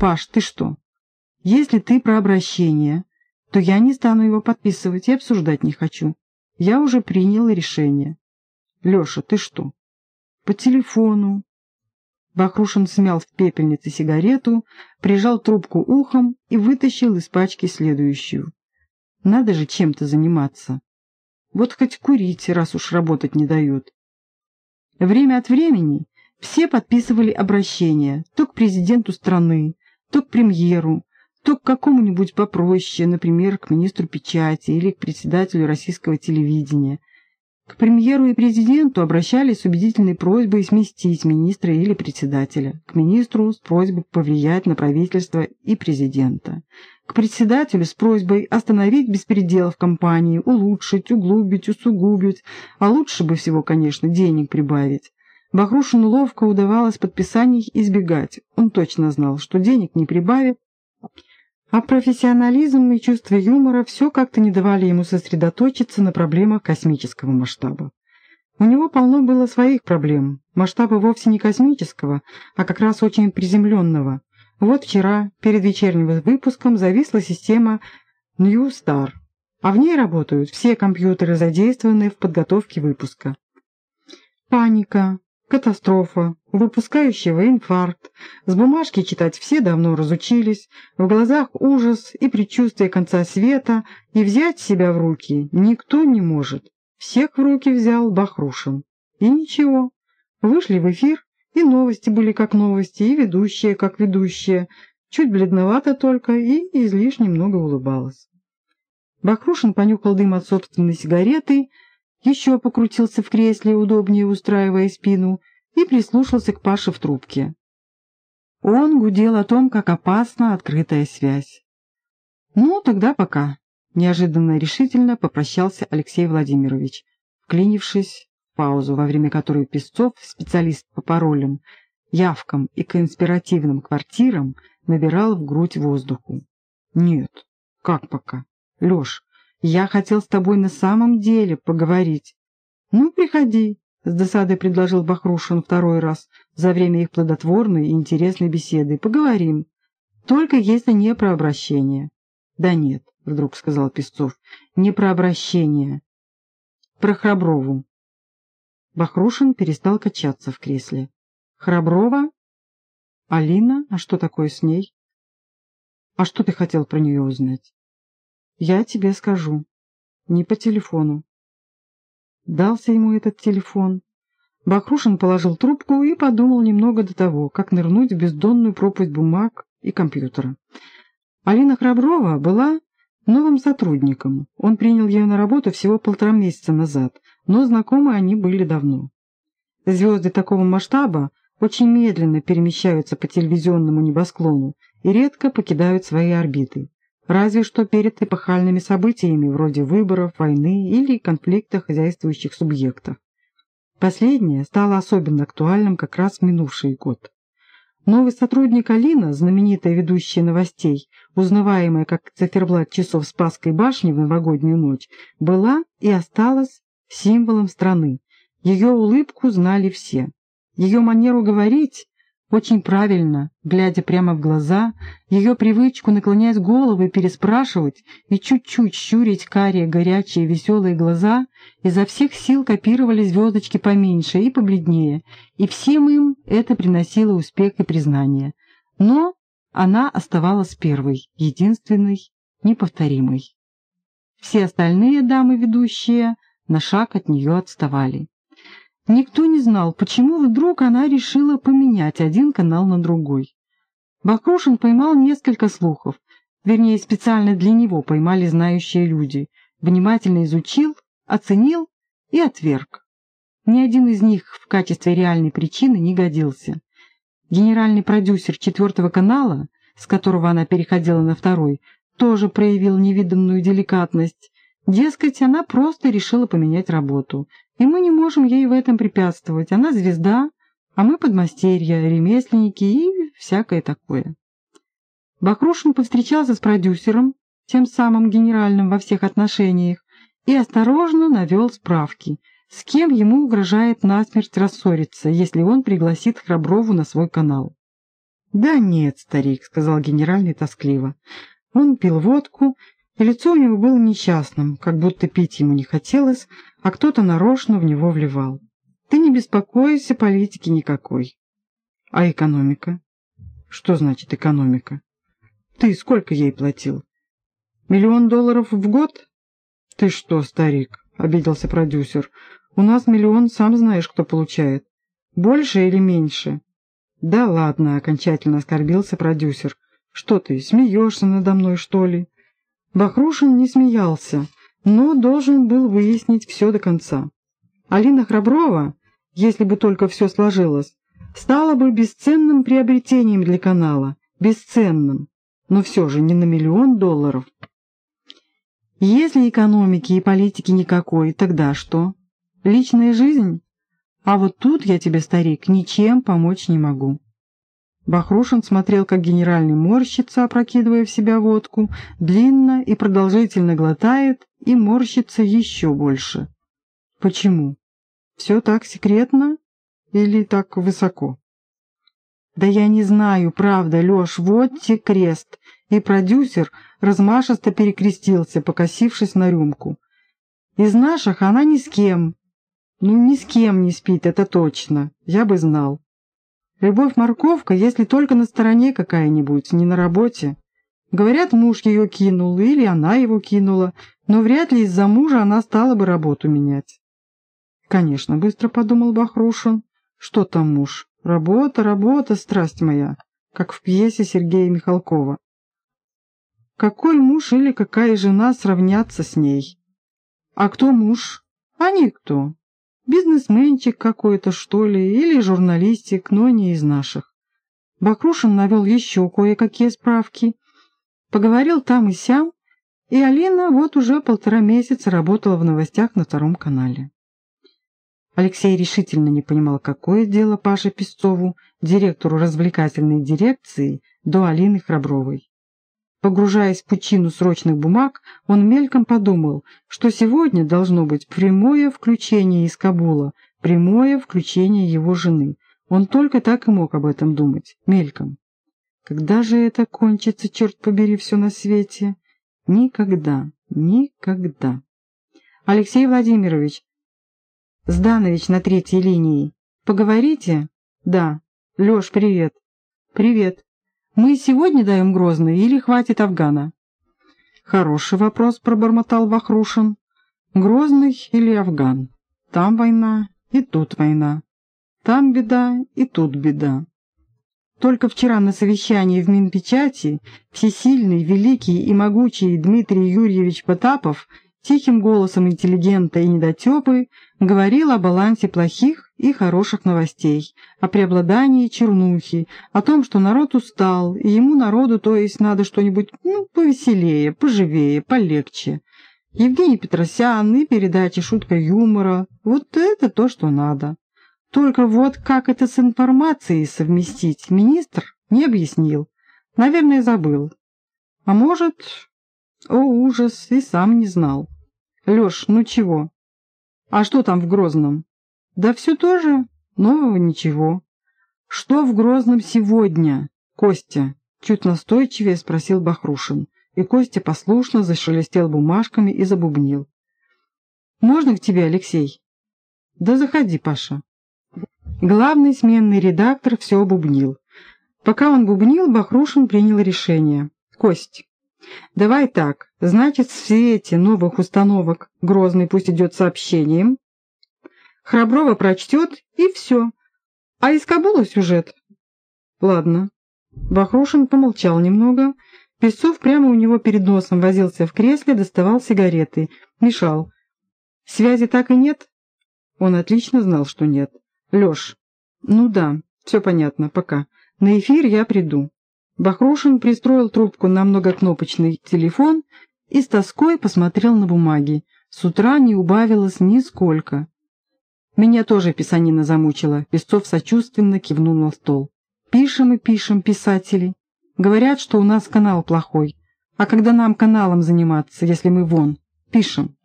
Паш, ты что? Если ты про обращение, то я не стану его подписывать и обсуждать не хочу. Я уже принял решение. Леша, ты что? По телефону. Бахрушин смял в пепельнице сигарету, прижал трубку ухом и вытащил из пачки следующую. Надо же чем-то заниматься. Вот хоть курить, раз уж работать не дают. Время от времени все подписывали обращения то к президенту страны, то к премьеру, то к какому-нибудь попроще, например, к министру печати или к председателю российского телевидения. К премьеру и президенту обращались с убедительной просьбой сместить министра или председателя, к министру с просьбой повлиять на правительство и президента, к председателю с просьбой остановить беспредел в компании, улучшить, углубить, усугубить, а лучше бы всего, конечно, денег прибавить. Бахрушину ловко удавалось подписаний избегать. Он точно знал, что денег не прибавит, а профессионализм и чувство юмора все как-то не давали ему сосредоточиться на проблемах космического масштаба. У него полно было своих проблем, масштаба вовсе не космического, а как раз очень приземленного. Вот вчера, перед вечерним выпуском, зависла система New Star, а в ней работают все компьютеры, задействованные в подготовке выпуска. Паника, Катастрофа. Выпускающего инфаркт. С бумажки читать все давно разучились. В глазах ужас и предчувствие конца света. И взять себя в руки никто не может. Всех в руки взял Бахрушин. И ничего. Вышли в эфир, и новости были как новости, и ведущие как ведущие. Чуть бледновато только и излишне много улыбалась. Бахрушин понюхал дым от собственной сигареты еще покрутился в кресле, удобнее устраивая спину, и прислушался к Паше в трубке. Он гудел о том, как опасна открытая связь. «Ну, тогда пока», — неожиданно решительно попрощался Алексей Владимирович, вклинившись в паузу, во время которой Песцов, специалист по паролям, явкам и конспиративным квартирам, набирал в грудь воздуху. «Нет, как пока? Леш, я хотел с тобой на самом деле поговорить. Ну, приходи, — с досадой предложил Бахрушин второй раз за время их плодотворной и интересной беседы. Поговорим. Только если не про обращение. Да нет, — вдруг сказал Песцов, — не про обращение. Про Храброву. Бахрушин перестал качаться в кресле. Храброва? Алина? А что такое с ней? А что ты хотел про нее узнать? Я тебе скажу. Не по телефону. Дался ему этот телефон. Бахрушин положил трубку и подумал немного до того, как нырнуть в бездонную пропасть бумаг и компьютера. Алина Храброва была новым сотрудником. Он принял ее на работу всего полтора месяца назад, но знакомы они были давно. Звезды такого масштаба очень медленно перемещаются по телевизионному небосклону и редко покидают свои орбиты разве что перед эпохальными событиями вроде выборов, войны или конфликта хозяйствующих субъектов. Последнее стало особенно актуальным как раз в минувший год. Новый сотрудник Алина, знаменитая ведущая новостей, узнаваемая как циферблат часов Спасской башни в новогоднюю ночь, была и осталась символом страны. Ее улыбку знали все. Ее манеру говорить очень правильно, глядя прямо в глаза, ее привычку наклонять голову и переспрашивать, и чуть-чуть щурить карие, горячие, веселые глаза, изо всех сил копировали звездочки поменьше и побледнее, и всем им это приносило успех и признание. Но она оставалась первой, единственной, неповторимой. Все остальные дамы-ведущие на шаг от нее отставали. Никто не знал, почему вдруг она решила поменять один канал на другой. Бакрушин поймал несколько слухов, вернее, специально для него поймали знающие люди, внимательно изучил, оценил и отверг. Ни один из них в качестве реальной причины не годился. Генеральный продюсер четвертого канала, с которого она переходила на второй, тоже проявил невиданную деликатность. Дескать, она просто решила поменять работу, и мы не можем ей в этом препятствовать. Она звезда, а мы подмастерья, ремесленники и всякое такое. Бакрушин повстречался с продюсером, тем самым генеральным во всех отношениях, и осторожно навел справки, с кем ему угрожает насмерть рассориться, если он пригласит Храброву на свой канал. «Да нет, старик», — сказал генеральный тоскливо. Он пил водку, и лицо у него было несчастным, как будто пить ему не хотелось, а кто-то нарочно в него вливал. «Ты не беспокойся, политики никакой». «А экономика?» «Что значит экономика?» «Ты сколько ей платил?» «Миллион долларов в год?» «Ты что, старик?» — обиделся продюсер. «У нас миллион, сам знаешь, кто получает. Больше или меньше?» «Да ладно», — окончательно оскорбился продюсер. «Что ты, смеешься надо мной, что ли?» Бахрушин не смеялся, но должен был выяснить все до конца. Алина Храброва, если бы только все сложилось, стала бы бесценным приобретением для канала, бесценным, но все же не на миллион долларов. Если экономики и политики никакой, тогда что? Личная жизнь? А вот тут я тебе, старик, ничем помочь не могу. Бахрушин смотрел, как генеральный морщится, опрокидывая в себя водку, длинно и продолжительно глотает и морщится еще больше. Почему? Все так секретно или так высоко? Да я не знаю, правда, Леш, вот те крест. И продюсер размашисто перекрестился, покосившись на рюмку. Из наших она ни с кем, ну, ни с кем не спит, это точно. Я бы знал. Любовь-морковка, если только на стороне какая-нибудь, не на работе. Говорят, муж ее кинул, или она его кинула, но вряд ли из-за мужа она стала бы работу менять. Конечно, быстро подумал Бахрушин. Что там муж? Работа, работа, страсть моя, как в пьесе Сергея Михалкова. Какой муж или какая жена сравнятся с ней? А кто муж? А никто. Бизнесменчик какой-то, что ли, или журналистик, но не из наших. Бакрушин навел еще кое-какие справки. Поговорил там и сям, и Алина вот уже полтора месяца работала в новостях на втором канале. Алексей решительно не понимал, какое дело Паше Песцову, директору развлекательной дирекции, до Алины Храбровой. Погружаясь в пучину срочных бумаг, он мельком подумал, что сегодня должно быть прямое включение из Кабула, прямое включение его жены. Он только так и мог об этом думать, мельком. Когда же это кончится, черт побери, все на свете? Никогда, никогда. Алексей Владимирович, Зданович на третьей линии. Поговорите? Да. Леш, привет. Привет. Мы сегодня даем Грозный или хватит Афгана? Хороший вопрос, пробормотал Вахрушин. Грозный или Афган? Там война и тут война. Там беда и тут беда. Только вчера на совещании в Минпечати всесильный, великий и могучий Дмитрий Юрьевич Потапов тихим голосом интеллигента и недотепы говорил о балансе плохих и хороших новостей, о преобладании чернухи, о том, что народ устал, и ему народу, то есть, надо что-нибудь ну, повеселее, поживее, полегче. Евгений Петросян и передачи «Шутка юмора» — вот это то, что надо. Только вот как это с информацией совместить, министр не объяснил. Наверное, забыл. А может, о, ужас, и сам не знал. Леш, ну чего? А что там в Грозном? Да все тоже, нового ничего. Что в Грозном сегодня, Костя? Чуть настойчивее спросил Бахрушин, и Костя послушно зашелестел бумажками и забубнил. «Можно к тебе, Алексей?» «Да заходи, Паша». Главный сменный редактор все бубнил. Пока он бубнил, Бахрушин принял решение. «Кость, Давай так, значит, в свете новых установок Грозный пусть идет сообщением. Храброва прочтет, и все. А из Кабула сюжет. Ладно. Бахрушин помолчал немного. Песцов прямо у него перед носом возился в кресле, доставал сигареты. Мешал. Связи так и нет? Он отлично знал, что нет. Леш. Ну да, все понятно, пока. На эфир я приду. Бахрушин пристроил трубку на многокнопочный телефон и с тоской посмотрел на бумаги. С утра не убавилось нисколько. Меня тоже писанина замучила. Песцов сочувственно кивнул на стол. Пишем и пишем, писатели. Говорят, что у нас канал плохой. А когда нам каналом заниматься, если мы вон? Пишем.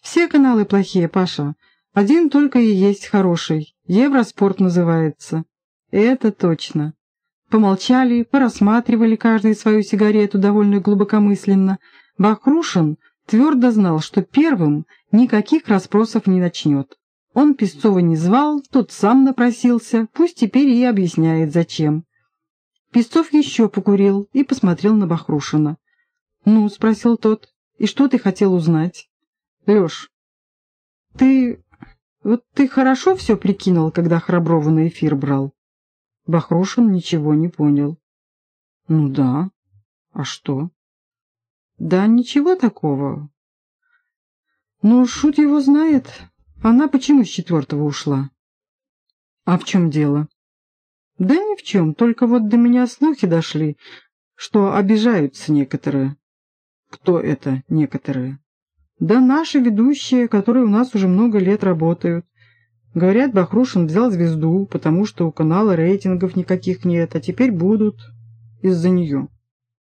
Все каналы плохие, Паша. Один только и есть хороший. Евроспорт называется. Это точно. Помолчали, порассматривали каждый свою сигарету довольно глубокомысленно. Бахрушин твердо знал, что первым никаких расспросов не начнет. Он Песцова не звал, тот сам напросился, пусть теперь и объясняет, зачем. Песцов еще покурил и посмотрел на Бахрушина. «Ну?» — спросил тот. «И что ты хотел узнать?» «Леш, ты... вот ты хорошо все прикинул, когда Храброва на эфир брал?» Бахрушин ничего не понял. «Ну да. А что?» «Да ничего такого. Ну, Шут его знает. Она почему с четвертого ушла?» «А в чем дело?» «Да ни в чем, только вот до меня слухи дошли, что обижаются некоторые». «Кто это некоторые?» «Да наши ведущие, которые у нас уже много лет работают. Говорят, Бахрушин взял звезду, потому что у канала рейтингов никаких нет, а теперь будут из-за нее».